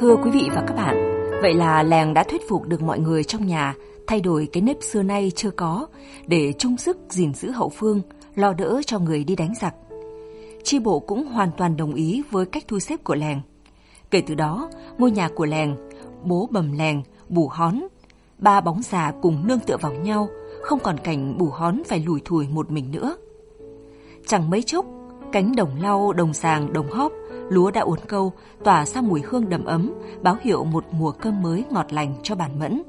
Thưa quý vị và các bạn, vậy là làng đã thuyết phục được mọi người trong nhà thay đổi cái nếp xưa nay chưa có để chung sức gìn giữ hậu phương, lo đỡ cho người đi đánh giặc. Chi bộ cũng hoàn toàn đồng ý với cách thu xếp của làng. Kể từ đó, ngôi nhà của làng, bố bầm làng, bù hón, ba bóng già cùng nương tựa vào nhau, không còn cảnh bù hón phải lủi thủi một mình nữa. Chẳng mấy chốc, cánh đồng lau, đồng sàng, đồng hóp, lúa đã uốn câu, tỏa ra mùi hương đầm ấm, báo hiệu một mùa cơm mới ngọt lành cho bản mẫn.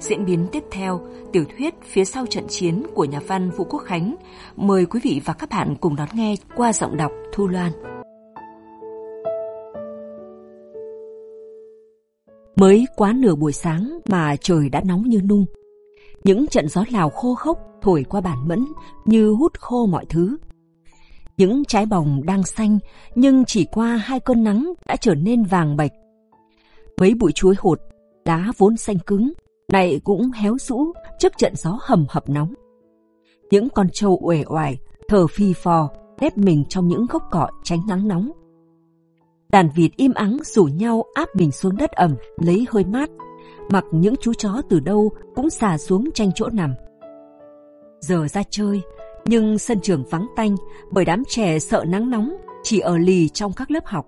Diễn biến tiếp theo, tiểu thuyết phía sau trận chiến của nhà văn Vũ Quốc Khánh. Mời quý vị và các bạn cùng đón nghe qua giọng đọc Thu Loan. Mới quá nửa buổi sáng mà trời đã nóng như nung. Những trận gió lào khô khốc thổi qua bản mẫn như hút khô mọi thứ. Những trái bồng đang xanh nhưng chỉ qua hai cơn nắng đã trở nên vàng bạch. Mấy bụi chuối hột, đá vốn xanh cứng, này cũng héo rũ trước trận gió hầm hập nóng. Những con trâu uể oải, thở phi phò, nép mình trong những gốc cỏ tránh nắng nóng. Đàn vịt im ắng rủ nhau áp mình xuống đất ẩm, lấy hơi mát, mặc những chú chó từ đâu cũng xà xuống tranh chỗ nằm. Giờ ra chơi, nhưng sân trường vắng tanh bởi đám trẻ sợ nắng nóng chỉ ở lì trong các lớp học.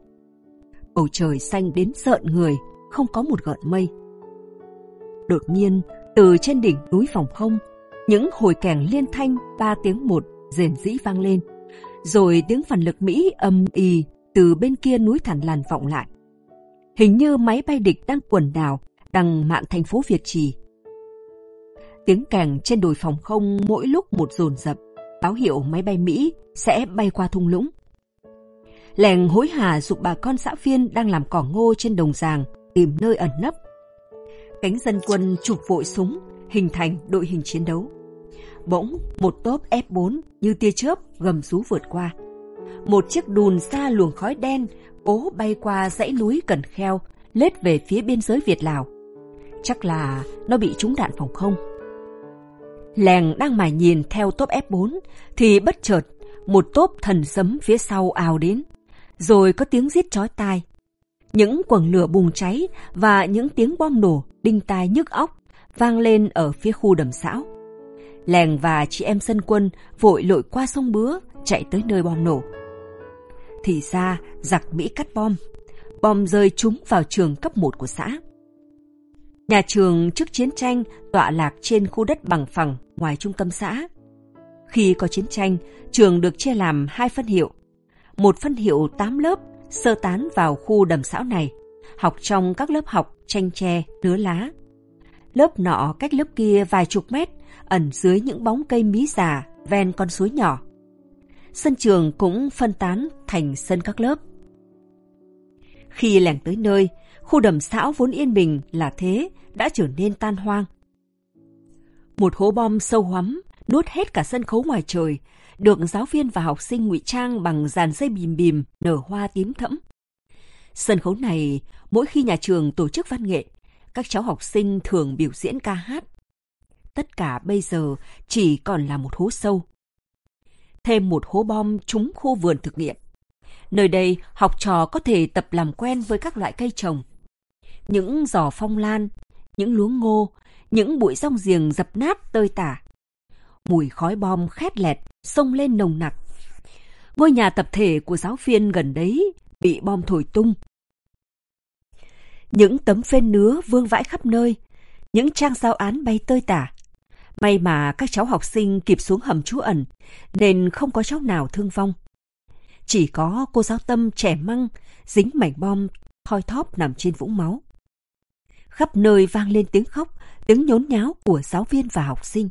Bầu trời xanh đến rợn người, không có một gợn mây. Đột nhiên, từ trên đỉnh núi phòng không, những hồi kèn liên thanh ba tiếng một rền rĩ vang lên, rồi tiếng phản lực Mỹ âm ì từ bên kia núi thản làn vọng lại. Hình như máy bay địch đang quần đảo đằng mạn thành phố Việt Trì. Tiếng kèn trên đồi phòng không mỗi lúc một dồn dập, báo hiệu máy bay Mỹ sẽ bay qua thung lũng. Lèng hối hả dục bà con xã viên đang làm cỏ ngô trên đồng giàng tìm nơi ẩn nấp. Cánh dân quân chụp vội súng, hình thành đội hình chiến đấu. Bỗng, một tốp F4 như tia chớp gầm rú vượt qua. Một chiếc đùn xa luồng khói đen cố bay qua dãy núi Cần Kheo, lết về phía biên giới Việt-Lào. Chắc là nó bị trúng đạn phòng không. Lèng đang mải nhìn theo tốp F4 thì bất chợt, một tốp thần sấm phía sau ào đến. Rồi có tiếng rít chói tai. Những quầng lửa bùng cháy và những tiếng bom nổ, đinh tai nhức óc, vang lên ở phía khu đầm são. Lèng và chị em dân quân vội lội qua sông Bứa, chạy tới nơi bom nổ. Thì ra, giặc Mỹ cắt bom. Bom rơi trúng vào trường cấp 1 của xã. Nhà trường trước chiến tranh tọa lạc trên khu đất bằng phẳng ngoài trung tâm xã. Khi có chiến tranh, trường được chia làm hai phân hiệu. Một phân hiệu 8 lớp sơ tán vào khu đầm são này, học trong các lớp học tranh tre, nứa lá. Lớp nọ cách lớp kia vài chục mét, ẩn dưới những bóng cây mí già ven con suối nhỏ. Sân trường cũng phân tán thành sân các lớp. Khi lẻn tới nơi, khu đầm são vốn yên bình là thế đã trở nên tan hoang. Một hố bom sâu hoắm, nuốt hết cả sân khấu ngoài trời, được giáo viên và học sinh ngụy trang bằng dàn dây bìm bìm nở hoa tím thẫm. Sân khấu này, mỗi khi nhà trường tổ chức văn nghệ, các cháu học sinh thường biểu diễn ca hát. Tất cả bây giờ chỉ còn là một hố sâu. Thêm một hố bom trúng khu vườn thực nghiệm. Nơi đây, học trò có thể tập làm quen với các loại cây trồng. Những giò phong lan, những luống ngô, những bụi rong giềng dập nát tơi tả. Mùi khói bom khét lẹt, xông lên nồng nặc. Ngôi nhà tập thể của giáo viên gần đấy bị bom thổi tung. Những tấm phên nứa vương vãi khắp nơi, những trang giao án bay tơi tả. May mà các cháu học sinh kịp xuống hầm trú ẩn, nên không có cháu nào thương vong. Chỉ có cô giáo tâm trẻ măng, dính mảnh bom thoi thóp nằm trên vũng máu. Khắp nơi vang lên tiếng khóc, tiếng nhốn nháo của giáo viên và học sinh.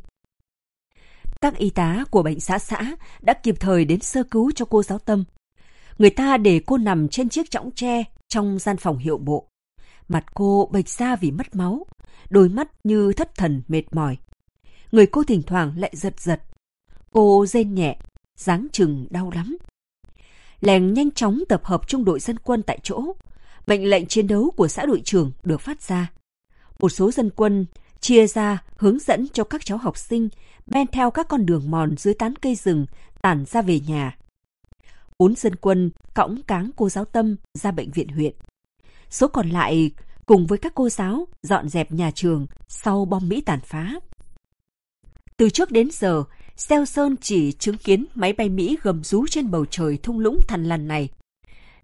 Các y tá của bệnh xã xã đã kịp thời đến sơ cứu cho cô giáo tâm. Người ta để cô nằm trên chiếc chõng tre trong gian phòng hiệu bộ. Mặt cô bệch ra vì mất máu, đôi mắt như thất thần mệt mỏi. Người cô thỉnh thoảng lại giật giật. Cô rên nhẹ, dáng chừng đau lắm. Lèng nhanh chóng tập hợp trung đội dân quân tại chỗ. Mệnh lệnh chiến đấu của xã đội trưởng được phát ra. Một số dân quân chia ra hướng dẫn cho các cháu học sinh men theo các con đường mòn dưới tán cây rừng tản ra về nhà. Bốn dân quân cõng cáng cô giáo tâm ra bệnh viện huyện. Số còn lại cùng với các cô giáo dọn dẹp nhà trường sau bom Mỹ tàn phá. Từ trước đến giờ, Seo Sơn chỉ chứng kiến máy bay Mỹ gầm rú trên bầu trời thung lũng thằn lằn này.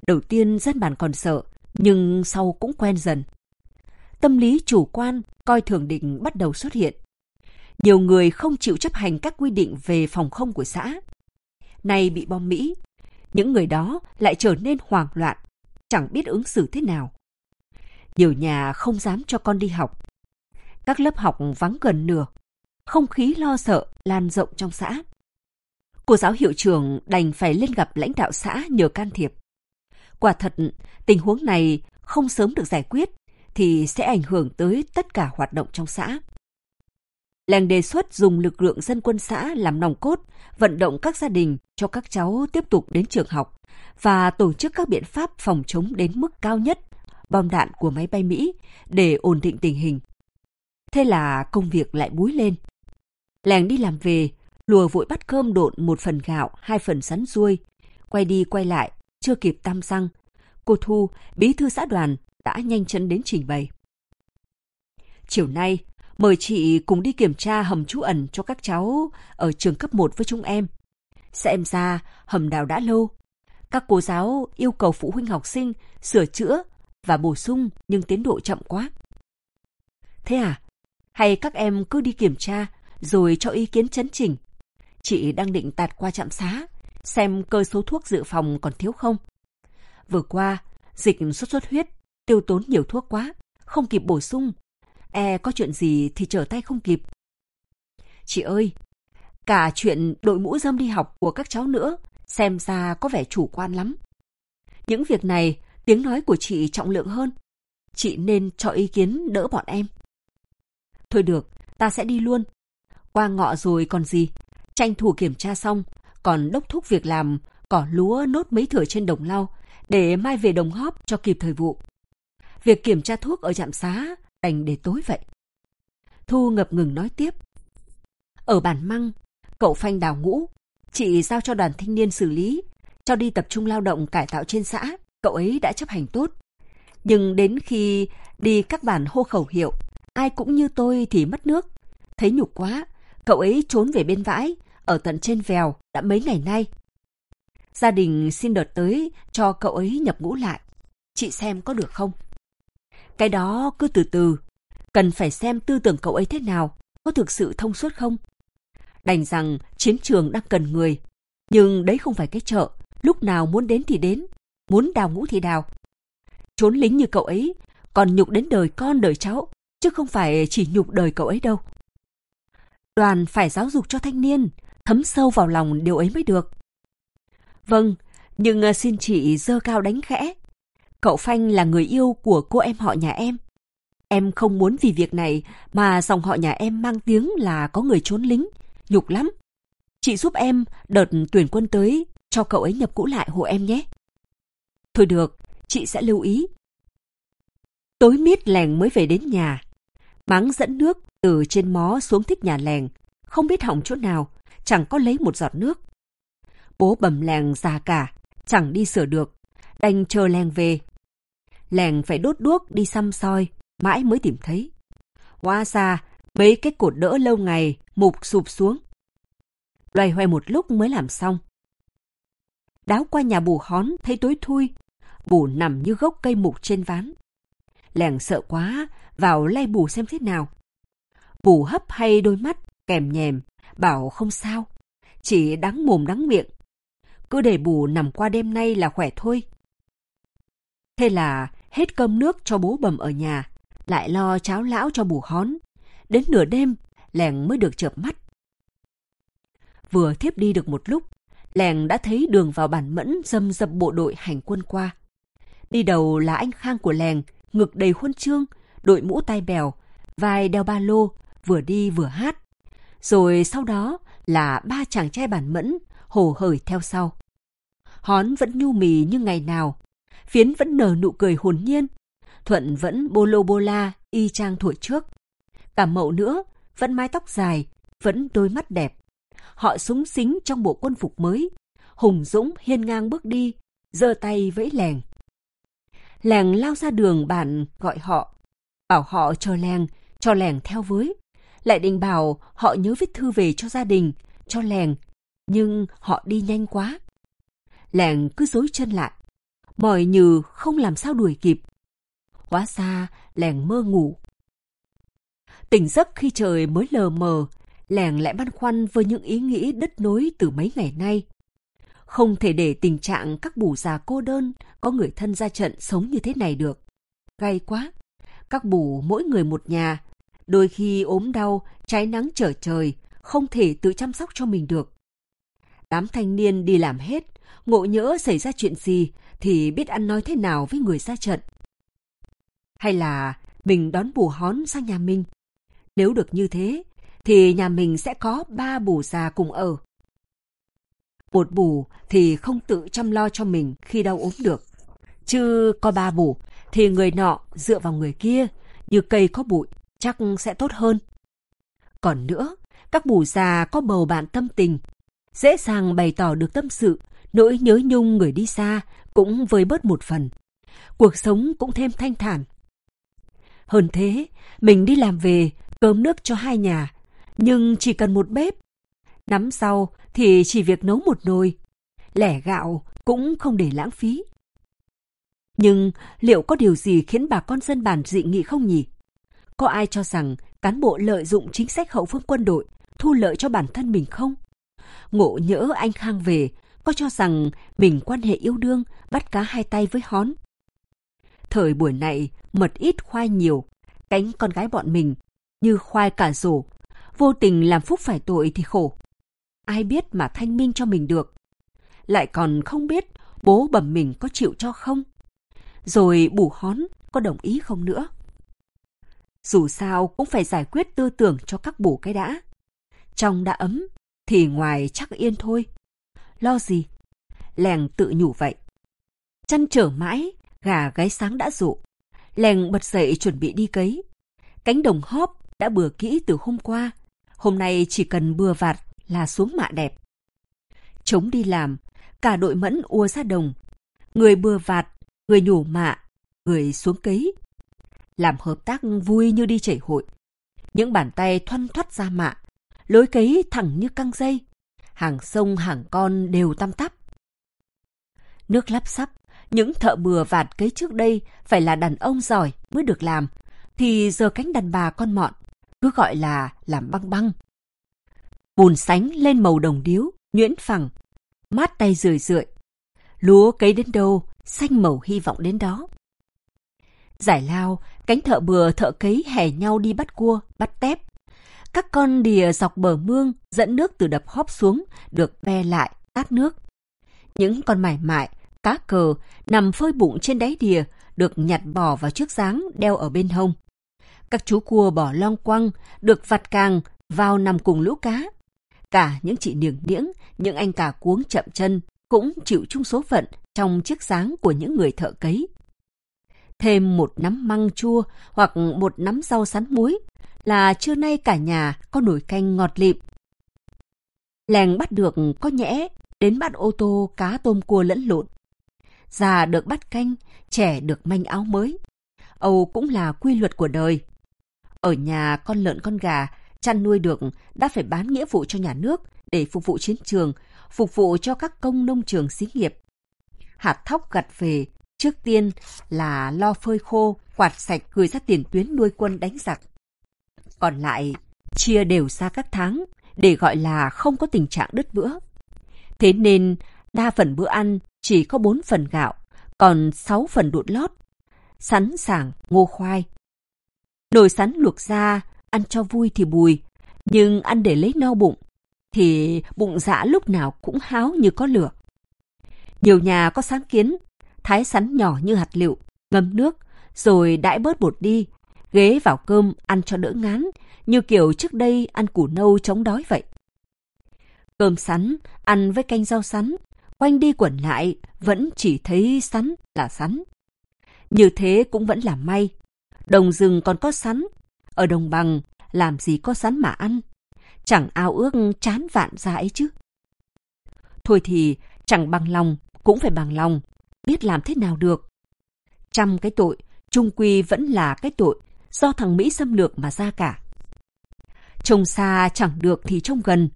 Đầu tiên dân bản còn sợ, nhưng sau cũng quen dần. Tâm lý chủ quan, coi thường định bắt đầu xuất hiện. Nhiều người không chịu chấp hành các quy định về phòng không của xã. Nay bị bom Mỹ, những người đó lại trở nên hoảng loạn, chẳng biết ứng xử thế nào. Nhiều nhà không dám cho con đi học. Các lớp học vắng gần nửa, không khí lo sợ lan rộng trong xã. Cô giáo hiệu trưởng đành phải lên gặp lãnh đạo xã nhờ can thiệp. Quả thật, tình huống này không sớm được giải quyết thì sẽ ảnh hưởng tới tất cả hoạt động trong xã. Làng đề xuất dùng lực lượng dân quân xã làm nòng cốt, vận động các gia đình cho các cháu tiếp tục đến trường học và tổ chức các biện pháp phòng chống đến mức cao nhất bom đạn của máy bay Mỹ để ổn định tình hình. Thế là công việc lại búi lên. Làng đi làm về, lùa vội bắt cơm độn một phần gạo, hai phần sắn ruôi. Quay đi quay lại, chưa kịp tam xăng. Cô Thu, bí thư xã đoàn, đã nhanh chân đến trình bày. Chiều nay, mời chị cùng đi kiểm tra hầm trú ẩn cho các cháu ở trường cấp 1 với chúng em. Xem ra hầm đào đã lâu. Các cô giáo yêu cầu phụ huynh học sinh sửa chữa và bổ sung nhưng tiến độ chậm quá. Thế à? Hay các em cứ đi kiểm tra rồi cho ý kiến chấn chỉnh? Chị đang định tạt qua trạm xá, xem cơ số thuốc dự phòng còn thiếu không. Vừa qua, dịch sốt xuất huyết, tiêu tốn nhiều thuốc quá, không kịp bổ sung. E có chuyện gì thì trở tay không kịp. Chị ơi, cả chuyện đội mũ dâm đi học của các cháu nữa, xem ra có vẻ chủ quan lắm. Những việc này Tiếng nói của chị trọng lượng hơn. Chị nên cho ý kiến đỡ bọn em. Thôi được, ta sẽ đi luôn. Qua ngọ rồi còn gì. Tranh thủ kiểm tra xong, còn đốc thúc việc làm cỏ lúa nốt mấy thửa trên đồng lau để mai về đồng hóp cho kịp thời vụ. Việc kiểm tra thuốc ở trạm xá đành để tối vậy. Thu ngập ngừng nói tiếp. Ở bản măng, cậu phanh đào ngũ, chị giao cho đoàn thanh niên xử lý, cho đi tập trung lao động cải tạo trên xã cậu ấy đã chấp hành tốt. Nhưng đến khi đi các bản hô khẩu hiệu, ai cũng như tôi thì mất nước. Thấy nhục quá, cậu ấy trốn về bên vãi, ở tận trên vèo đã mấy ngày nay. Gia đình xin đợt tới cho cậu ấy nhập ngũ lại. Chị xem có được không? Cái đó cứ từ từ. Cần phải xem tư tưởng cậu ấy thế nào, có thực sự thông suốt không? Đành rằng chiến trường đang cần người. Nhưng đấy không phải cái chợ, lúc nào muốn đến thì đến, muốn đào ngũ thì đào. Trốn lính như cậu ấy, còn nhục đến đời con đời cháu, chứ không phải chỉ nhục đời cậu ấy đâu. Đoàn phải giáo dục cho thanh niên, thấm sâu vào lòng điều ấy mới được. Vâng, nhưng ờ, xin chị dơ cao đánh khẽ. Cậu Phanh là người yêu của cô em họ nhà em. Em không muốn vì việc này mà dòng họ nhà em mang tiếng là có người trốn lính, nhục lắm. Chị giúp em đợt tuyển quân tới cho cậu ấy nhập cũ lại hộ em nhé. Thôi được, chị sẽ lưu ý. Tối mít lèng mới về đến nhà. Máng dẫn nước từ trên mó xuống thích nhà lèng. Không biết hỏng chỗ nào, chẳng có lấy một giọt nước. Bố bầm lèng già cả, chẳng đi sửa được, đành chờ lèng về. Lèng phải đốt đuốc đi xăm soi, mãi mới tìm thấy. Hóa ra, mấy cái cột đỡ lâu ngày mục sụp xuống. Loay hoay một lúc mới làm xong. Đáo qua nhà bù hón thấy tối thui, bù nằm như gốc cây mục trên ván. Lèng sợ quá, vào lay bù xem thế nào. Bù hấp hay đôi mắt, kèm nhèm, bảo không sao, chỉ đắng mồm đắng miệng. Cứ để bù nằm qua đêm nay là khỏe thôi. Thế là hết cơm nước cho bố bầm ở nhà, lại lo cháo lão cho bù hón. Đến nửa đêm, lèng mới được chợp mắt. Vừa thiếp đi được một lúc, lèng đã thấy đường vào bản mẫn dâm dập bộ đội hành quân qua. Đi đầu là anh Khang của lèng, ngực đầy huân chương, đội mũ tai bèo, vai đeo ba lô, vừa đi vừa hát. Rồi sau đó là ba chàng trai bản mẫn, hồ hởi theo sau. Hón vẫn nhu mì như ngày nào, Phiến vẫn nở nụ cười hồn nhiên, Thuận vẫn bô lô bô la y chang tuổi trước. Cả mậu nữa, vẫn mái tóc dài, vẫn đôi mắt đẹp. Họ súng xính trong bộ quân phục mới, hùng dũng hiên ngang bước đi, giơ tay vẫy lèng. Làng lao ra đường bạn gọi họ, bảo họ cho làng, cho làng theo với. Lại định bảo họ nhớ viết thư về cho gia đình, cho làng, nhưng họ đi nhanh quá. Làng cứ dối chân lại, mỏi như không làm sao đuổi kịp. Hóa ra làng mơ ngủ. Tỉnh giấc khi trời mới lờ mờ, làng lại băn khoăn với những ý nghĩ đứt nối từ mấy ngày nay. Không thể để tình trạng các bù già cô đơn có người thân ra trận sống như thế này được. Gay quá. Các bù mỗi người một nhà, đôi khi ốm đau, cháy nắng trở trời, không thể tự chăm sóc cho mình được. Đám thanh niên đi làm hết, ngộ nhỡ xảy ra chuyện gì thì biết ăn nói thế nào với người ra trận. Hay là mình đón bù hón sang nhà mình. Nếu được như thế, thì nhà mình sẽ có ba bù già cùng ở. Một bù thì không tự chăm lo cho mình khi đau ốm được. Chứ có ba bù thì người nọ dựa vào người kia, như cây có bụi, chắc sẽ tốt hơn. Còn nữa, các bù già có bầu bạn tâm tình, dễ dàng bày tỏ được tâm sự, nỗi nhớ nhung người đi xa cũng vơi bớt một phần. Cuộc sống cũng thêm thanh thản. Hơn thế, mình đi làm về, cơm nước cho hai nhà, nhưng chỉ cần một bếp. Nắm sau thì chỉ việc nấu một nồi. Lẻ gạo cũng không để lãng phí. Nhưng liệu có điều gì khiến bà con dân bản dị nghị không nhỉ? Có ai cho rằng cán bộ lợi dụng chính sách hậu phương quân đội thu lợi cho bản thân mình không? Ngộ nhỡ anh Khang về, có cho rằng mình quan hệ yêu đương, bắt cá hai tay với hón. Thời buổi này, mật ít khoai nhiều, cánh con gái bọn mình, như khoai cả rổ, vô tình làm phúc phải tội thì khổ. Ai biết mà thanh minh cho mình được. Lại còn không biết bố bẩm mình có chịu cho không. Rồi bù hón có đồng ý không nữa. Dù sao cũng phải giải quyết tư tưởng cho các bổ cái đã. Trong đã ấm, thì ngoài chắc yên thôi. Lo gì? Lèng tự nhủ vậy. Chăn trở mãi, gà gáy sáng đã rụ Lèng bật dậy chuẩn bị đi cấy. Cánh đồng hóp đã bừa kỹ từ hôm qua. Hôm nay chỉ cần bừa vạt là xuống mạ đẹp. Chống đi làm, cả đội mẫn ua ra đồng. Người bừa vạt, người nhổ mạ, người xuống cấy. Làm hợp tác vui như đi chảy hội. Những bàn tay thoăn thoắt ra mạ, lối cấy thẳng như căng dây. Hàng sông hàng con đều tăm tắp. Nước lắp sắp, những thợ bừa vạt cấy trước đây phải là đàn ông giỏi mới được làm, thì giờ cánh đàn bà con mọn, cứ gọi là làm băng băng. Bùn sánh lên màu đồng điếu, nhuyễn phẳng, mát tay rười rượi. Lúa cấy đến đâu, xanh màu hy vọng đến đó. Giải lao, cánh thợ bừa thợ cấy hè nhau đi bắt cua, bắt tép. Các con đìa dọc bờ mương dẫn nước từ đập hóp xuống được be lại, tát nước. Những con mải mại, cá cờ nằm phơi bụng trên đáy đìa được nhặt bỏ vào chiếc dáng đeo ở bên hông. Các chú cua bỏ long quăng được vặt càng vào nằm cùng lũ cá. Cả những chị niềng niễng, những anh cả cuống chậm chân cũng chịu chung số phận trong chiếc dáng của những người thợ cấy. Thêm một nắm măng chua hoặc một nắm rau sắn muối là trưa nay cả nhà có nồi canh ngọt lịm. Lèng bắt được có nhẽ đến bắt ô tô cá tôm cua lẫn lộn. Già được bắt canh, trẻ được manh áo mới. Âu cũng là quy luật của đời. Ở nhà con lợn con gà, chăn nuôi được đã phải bán nghĩa vụ cho nhà nước để phục vụ chiến trường, phục vụ cho các công nông trường xí nghiệp. Hạt thóc gặt về, trước tiên là lo phơi khô, quạt sạch gửi ra tiền tuyến nuôi quân đánh giặc. Còn lại, chia đều ra các tháng để gọi là không có tình trạng đứt bữa. Thế nên, đa phần bữa ăn chỉ có 4 phần gạo, còn 6 phần đụn lót, sắn sàng ngô khoai. Nồi sắn luộc ra, ăn cho vui thì bùi, nhưng ăn để lấy no bụng, thì bụng dạ lúc nào cũng háo như có lửa. Nhiều nhà có sáng kiến, thái sắn nhỏ như hạt lựu, ngâm nước, rồi đãi bớt bột đi, ghế vào cơm ăn cho đỡ ngán, như kiểu trước đây ăn củ nâu chống đói vậy. Cơm sắn, ăn với canh rau sắn, quanh đi quẩn lại, vẫn chỉ thấy sắn là sắn. Như thế cũng vẫn là may. Đồng rừng còn có sắn, ở đồng bằng làm gì có sắn mà ăn. Chẳng ao ước chán vạn ra ấy chứ. Thôi thì chẳng bằng lòng, cũng phải bằng lòng, biết làm thế nào được. Trăm cái tội, trung quy vẫn là cái tội do thằng Mỹ xâm lược mà ra cả. Trông xa chẳng được thì trông gần.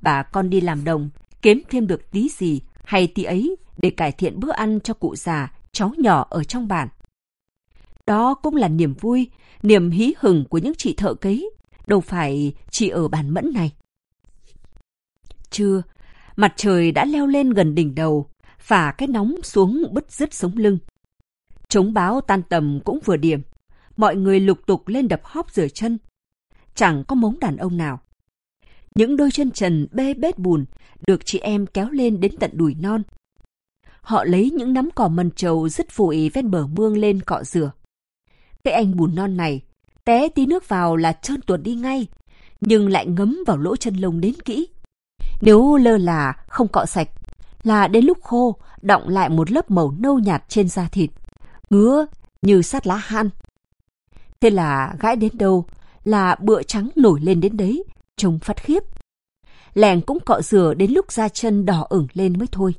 Bà con đi làm đồng, kiếm thêm được tí gì hay tí ấy để cải thiện bữa ăn cho cụ già, cháu nhỏ ở trong bản. Đó cũng là niềm vui, niềm hí hừng của những chị thợ cấy, đâu phải chỉ ở bản mẫn này. Trưa, mặt trời đã leo lên gần đỉnh đầu, phả cái nóng xuống bứt rứt sống lưng. Chống báo tan tầm cũng vừa điểm, mọi người lục tục lên đập hóp rửa chân. Chẳng có mống đàn ông nào. Những đôi chân trần bê bết bùn được chị em kéo lên đến tận đùi non. Họ lấy những nắm cỏ mần trầu dứt vụi ven bờ mương lên cọ rửa. Cái anh bùn non này, té tí nước vào là trơn tuột đi ngay, nhưng lại ngấm vào lỗ chân lông đến kỹ. Nếu lơ là không cọ sạch, là đến lúc khô đọng lại một lớp màu nâu nhạt trên da thịt, ngứa như sát lá han. Thế là gãi đến đâu là bựa trắng nổi lên đến đấy, trông phát khiếp. Lèng cũng cọ rửa đến lúc da chân đỏ ửng lên mới thôi.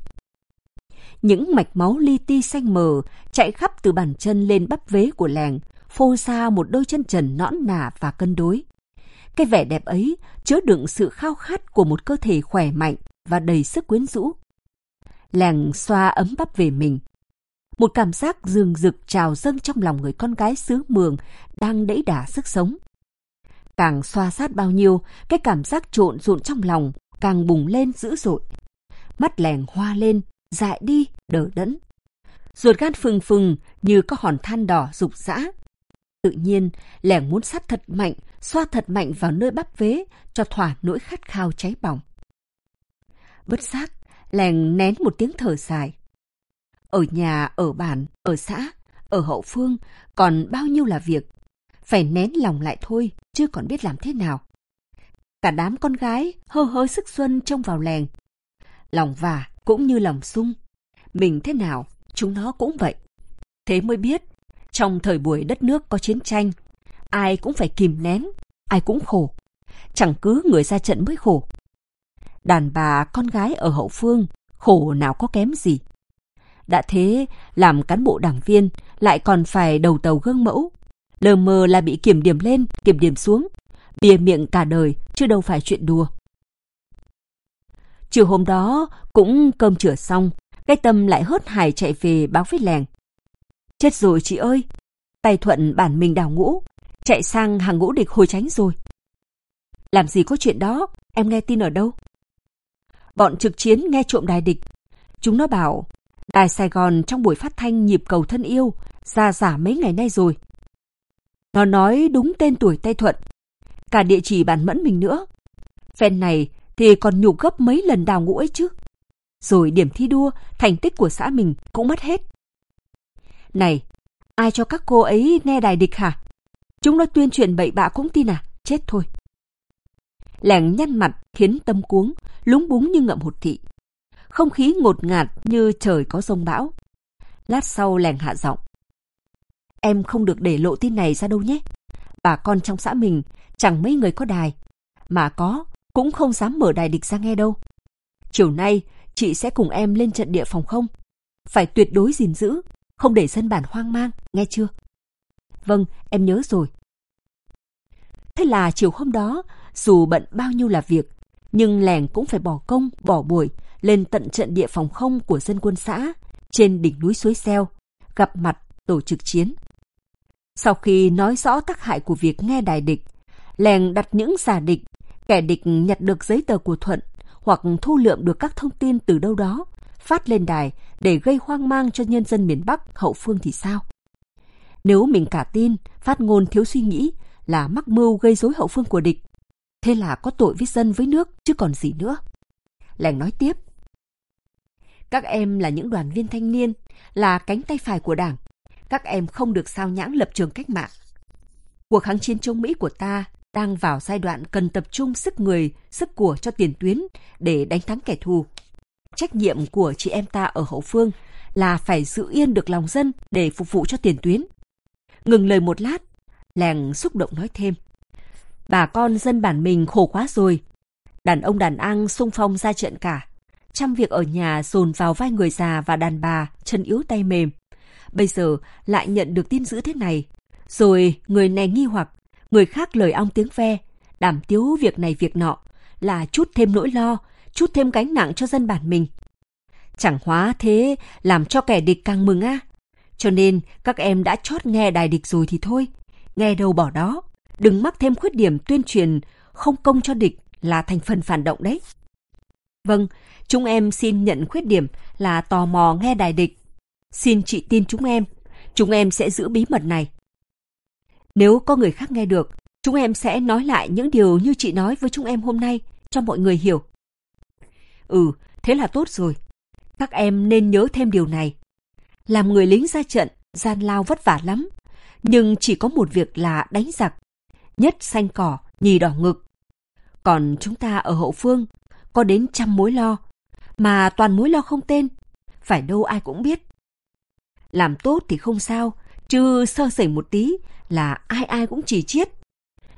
Những mạch máu li ti xanh mờ chạy khắp từ bàn chân lên bắp vế của lèng, phô ra một đôi chân trần nõn nà và cân đối. Cái vẻ đẹp ấy chứa đựng sự khao khát của một cơ thể khỏe mạnh và đầy sức quyến rũ. Làng xoa ấm bắp về mình. Một cảm giác dường rực trào dâng trong lòng người con gái xứ mường đang đẫy đà sức sống. Càng xoa sát bao nhiêu, cái cảm giác trộn rộn trong lòng càng bùng lên dữ dội. Mắt lèng hoa lên, dại đi, đỡ đẫn. Ruột gan phừng phừng như có hòn than đỏ rục rã. Tự nhiên, lẻng muốn sát thật mạnh, xoa thật mạnh vào nơi bắp vế cho thỏa nỗi khát khao cháy bỏng. Bất giác, lèn nén một tiếng thở dài. Ở nhà, ở bản, ở xã, ở hậu phương, còn bao nhiêu là việc. Phải nén lòng lại thôi, chưa còn biết làm thế nào. Cả đám con gái hơ hới sức xuân trông vào lèn Lòng vả cũng như lòng sung. Mình thế nào, chúng nó cũng vậy. Thế mới biết, trong thời buổi đất nước có chiến tranh, ai cũng phải kìm nén, ai cũng khổ. Chẳng cứ người ra trận mới khổ. Đàn bà con gái ở hậu phương, khổ nào có kém gì. Đã thế, làm cán bộ đảng viên lại còn phải đầu tàu gương mẫu. Lờ mờ là bị kiểm điểm lên, kiểm điểm xuống. Bìa miệng cả đời, chứ đâu phải chuyện đùa. Chiều hôm đó, cũng cơm chửa xong, cái tâm lại hớt hải chạy về báo với làng. Chết rồi chị ơi, tay thuận bản mình đào ngũ, chạy sang hàng ngũ địch hồi tránh rồi. Làm gì có chuyện đó, em nghe tin ở đâu? Bọn trực chiến nghe trộm đài địch. Chúng nó bảo, đài Sài Gòn trong buổi phát thanh nhịp cầu thân yêu, ra giả mấy ngày nay rồi. Nó nói đúng tên tuổi tay thuận, cả địa chỉ bản mẫn mình nữa. Phen này thì còn nhục gấp mấy lần đào ngũ ấy chứ. Rồi điểm thi đua, thành tích của xã mình cũng mất hết. Này, ai cho các cô ấy nghe đài địch hả? Chúng nó tuyên truyền bậy bạ cũng tin à? Chết thôi lẻn nhăn mặt khiến tâm cuống, lúng búng như ngậm hột thị. Không khí ngột ngạt như trời có rông bão. Lát sau lẻn hạ giọng. Em không được để lộ tin này ra đâu nhé. Bà con trong xã mình chẳng mấy người có đài. Mà có, cũng không dám mở đài địch ra nghe đâu. Chiều nay, chị sẽ cùng em lên trận địa phòng không. Phải tuyệt đối gìn giữ, không để dân bản hoang mang, nghe chưa? Vâng, em nhớ rồi. Thế là chiều hôm đó, dù bận bao nhiêu là việc, nhưng lẻng cũng phải bỏ công, bỏ buổi lên tận trận địa phòng không của dân quân xã trên đỉnh núi suối xeo, gặp mặt tổ chức chiến. Sau khi nói rõ tác hại của việc nghe đài địch, lèng đặt những giả địch, kẻ địch nhặt được giấy tờ của Thuận hoặc thu lượm được các thông tin từ đâu đó, phát lên đài để gây hoang mang cho nhân dân miền Bắc hậu phương thì sao? Nếu mình cả tin, phát ngôn thiếu suy nghĩ là mắc mưu gây rối hậu phương của địch, thế là có tội với dân với nước chứ còn gì nữa. Lành nói tiếp. Các em là những đoàn viên thanh niên, là cánh tay phải của Đảng. Các em không được sao nhãng lập trường cách mạng. Cuộc kháng chiến chống Mỹ của ta đang vào giai đoạn cần tập trung sức người, sức của cho tiền tuyến để đánh thắng kẻ thù. Trách nhiệm của chị em ta ở hậu phương là phải giữ yên được lòng dân để phục vụ cho tiền tuyến. Ngừng lời một lát, làng xúc động nói thêm. Bà con dân bản mình khổ quá rồi. Đàn ông đàn ăn sung phong ra trận cả. Trăm việc ở nhà dồn vào vai người già và đàn bà, chân yếu tay mềm. Bây giờ lại nhận được tin dữ thế này. Rồi người này nghi hoặc, người khác lời ong tiếng ve, đảm tiếu việc này việc nọ, là chút thêm nỗi lo, chút thêm gánh nặng cho dân bản mình. Chẳng hóa thế làm cho kẻ địch càng mừng a. À. Cho nên các em đã chót nghe đài địch rồi thì thôi, nghe đâu bỏ đó, đừng mắc thêm khuyết điểm tuyên truyền không công cho địch là thành phần phản động đấy. Vâng, chúng em xin nhận khuyết điểm là tò mò nghe đài địch. Xin chị tin chúng em, chúng em sẽ giữ bí mật này. Nếu có người khác nghe được, chúng em sẽ nói lại những điều như chị nói với chúng em hôm nay cho mọi người hiểu. Ừ, thế là tốt rồi. Các em nên nhớ thêm điều này. Làm người lính ra trận, gian lao vất vả lắm. Nhưng chỉ có một việc là đánh giặc. Nhất xanh cỏ, nhì đỏ ngực. Còn chúng ta ở hậu phương có đến trăm mối lo, mà toàn mối lo không tên, phải đâu ai cũng biết. Làm tốt thì không sao, chứ sơ sẩy một tí là ai ai cũng chỉ chiết.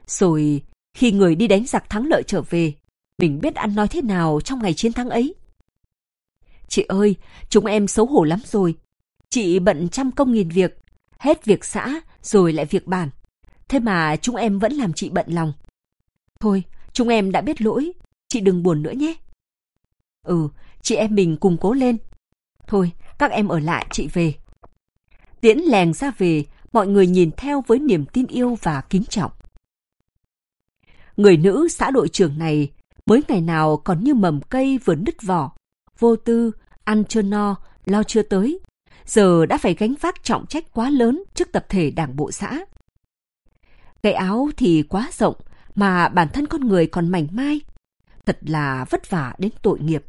Rồi khi người đi đánh giặc thắng lợi trở về, mình biết ăn nói thế nào trong ngày chiến thắng ấy. Chị ơi, chúng em xấu hổ lắm rồi. Chị bận trăm công nghìn việc, hết việc xã rồi lại việc bản. Thế mà chúng em vẫn làm chị bận lòng. Thôi, chúng em đã biết lỗi, chị đừng buồn nữa nhé. Ừ, chị em mình cùng cố lên. Thôi, các em ở lại, chị về. Tiễn lèng ra về, mọi người nhìn theo với niềm tin yêu và kính trọng. Người nữ xã đội trưởng này mới ngày nào còn như mầm cây vừa nứt vỏ, vô tư, ăn chưa no, lo chưa tới, giờ đã phải gánh vác trọng trách quá lớn trước tập thể đảng bộ xã. Cái áo thì quá rộng, mà bản thân con người còn mảnh mai. Thật là vất vả đến tội nghiệp.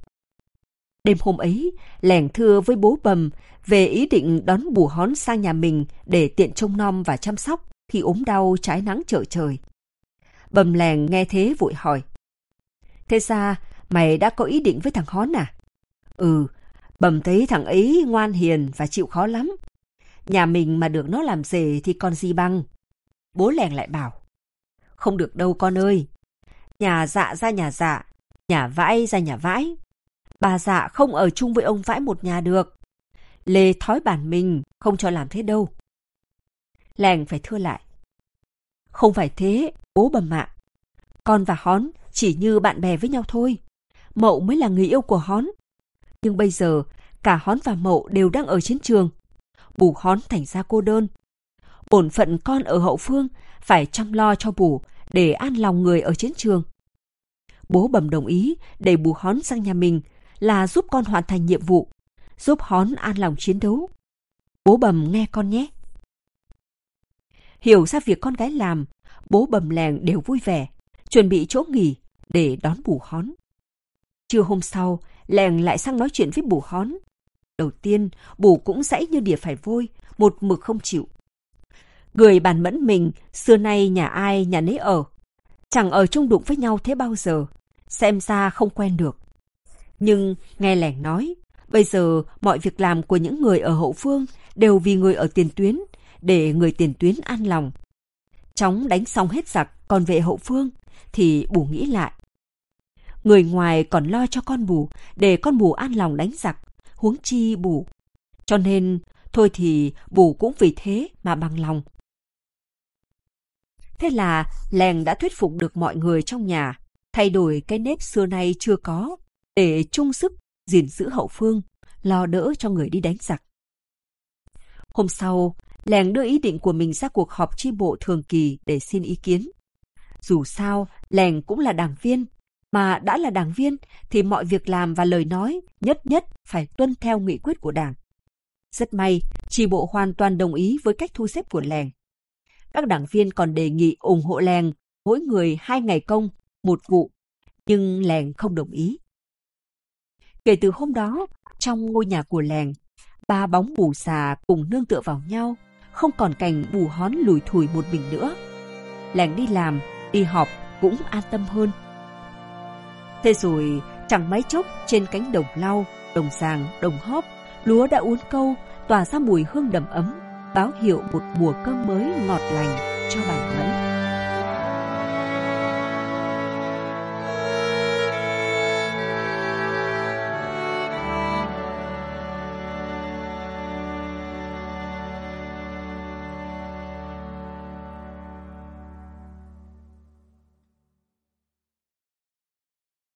Đêm hôm ấy, lẻng thưa với bố bầm về ý định đón bù hón sang nhà mình để tiện trông nom và chăm sóc khi ốm đau trái nắng trở trời. Bầm lèng nghe thế vội hỏi. Thế ra, mày đã có ý định với thằng hón à? Ừ, bầm thấy thằng ấy ngoan hiền và chịu khó lắm. Nhà mình mà được nó làm rể thì còn gì bằng. Bố lèng lại bảo. Không được đâu con ơi. Nhà dạ ra nhà dạ, nhà vãi ra nhà vãi. Bà dạ không ở chung với ông vãi một nhà được. Lê thói bản mình, không cho làm thế đâu. Lèng phải thưa lại. Không phải thế, bố bầm ạ. Con và Hón chỉ như bạn bè với nhau thôi. Mậu mới là người yêu của Hón. Nhưng bây giờ, cả Hón và Mậu đều đang ở chiến trường. Bù Hón thành ra cô đơn. Bổn phận con ở hậu phương phải chăm lo cho bù để an lòng người ở chiến trường. Bố bầm đồng ý để bù hón sang nhà mình là giúp con hoàn thành nhiệm vụ, giúp hón an lòng chiến đấu. Bố bầm nghe con nhé. Hiểu ra việc con gái làm, bố bầm làng đều vui vẻ, chuẩn bị chỗ nghỉ để đón bù hón. Trưa hôm sau, làng lại sang nói chuyện với bù hón. Đầu tiên, bù cũng dãy như đỉa phải vôi, một mực không chịu. Người bàn mẫn mình, xưa nay nhà ai nhà nấy ở. Chẳng ở chung đụng với nhau thế bao giờ, xem ra không quen được. Nhưng nghe lẻng nói, bây giờ mọi việc làm của những người ở hậu phương đều vì người ở tiền tuyến, để người tiền tuyến an lòng. Chóng đánh xong hết giặc, còn về hậu phương, thì bù nghĩ lại. Người ngoài còn lo cho con bù, để con bù an lòng đánh giặc, huống chi bù. Cho nên, thôi thì bù cũng vì thế mà bằng lòng. Thế là lèng đã thuyết phục được mọi người trong nhà thay đổi cái nếp xưa nay chưa có để chung sức gìn giữ hậu phương, lo đỡ cho người đi đánh giặc. Hôm sau, lèng đưa ý định của mình ra cuộc họp chi bộ thường kỳ để xin ý kiến. Dù sao, lèng cũng là đảng viên, mà đã là đảng viên thì mọi việc làm và lời nói nhất nhất phải tuân theo nghị quyết của đảng. Rất may, chi bộ hoàn toàn đồng ý với cách thu xếp của lèng. Các đảng viên còn đề nghị ủng hộ lèng mỗi người hai ngày công, một vụ, nhưng lèng không đồng ý. Kể từ hôm đó, trong ngôi nhà của lèng, ba bóng bù xà cùng nương tựa vào nhau, không còn cảnh bù hón lùi thủi một mình nữa. Lèng đi làm, đi họp cũng an tâm hơn. Thế rồi, chẳng mấy chốc trên cánh đồng lau, đồng sàng, đồng hóp, lúa đã uốn câu, tỏa ra mùi hương đầm ấm báo hiệu một mùa cơm mới ngọt lành cho bản mệnh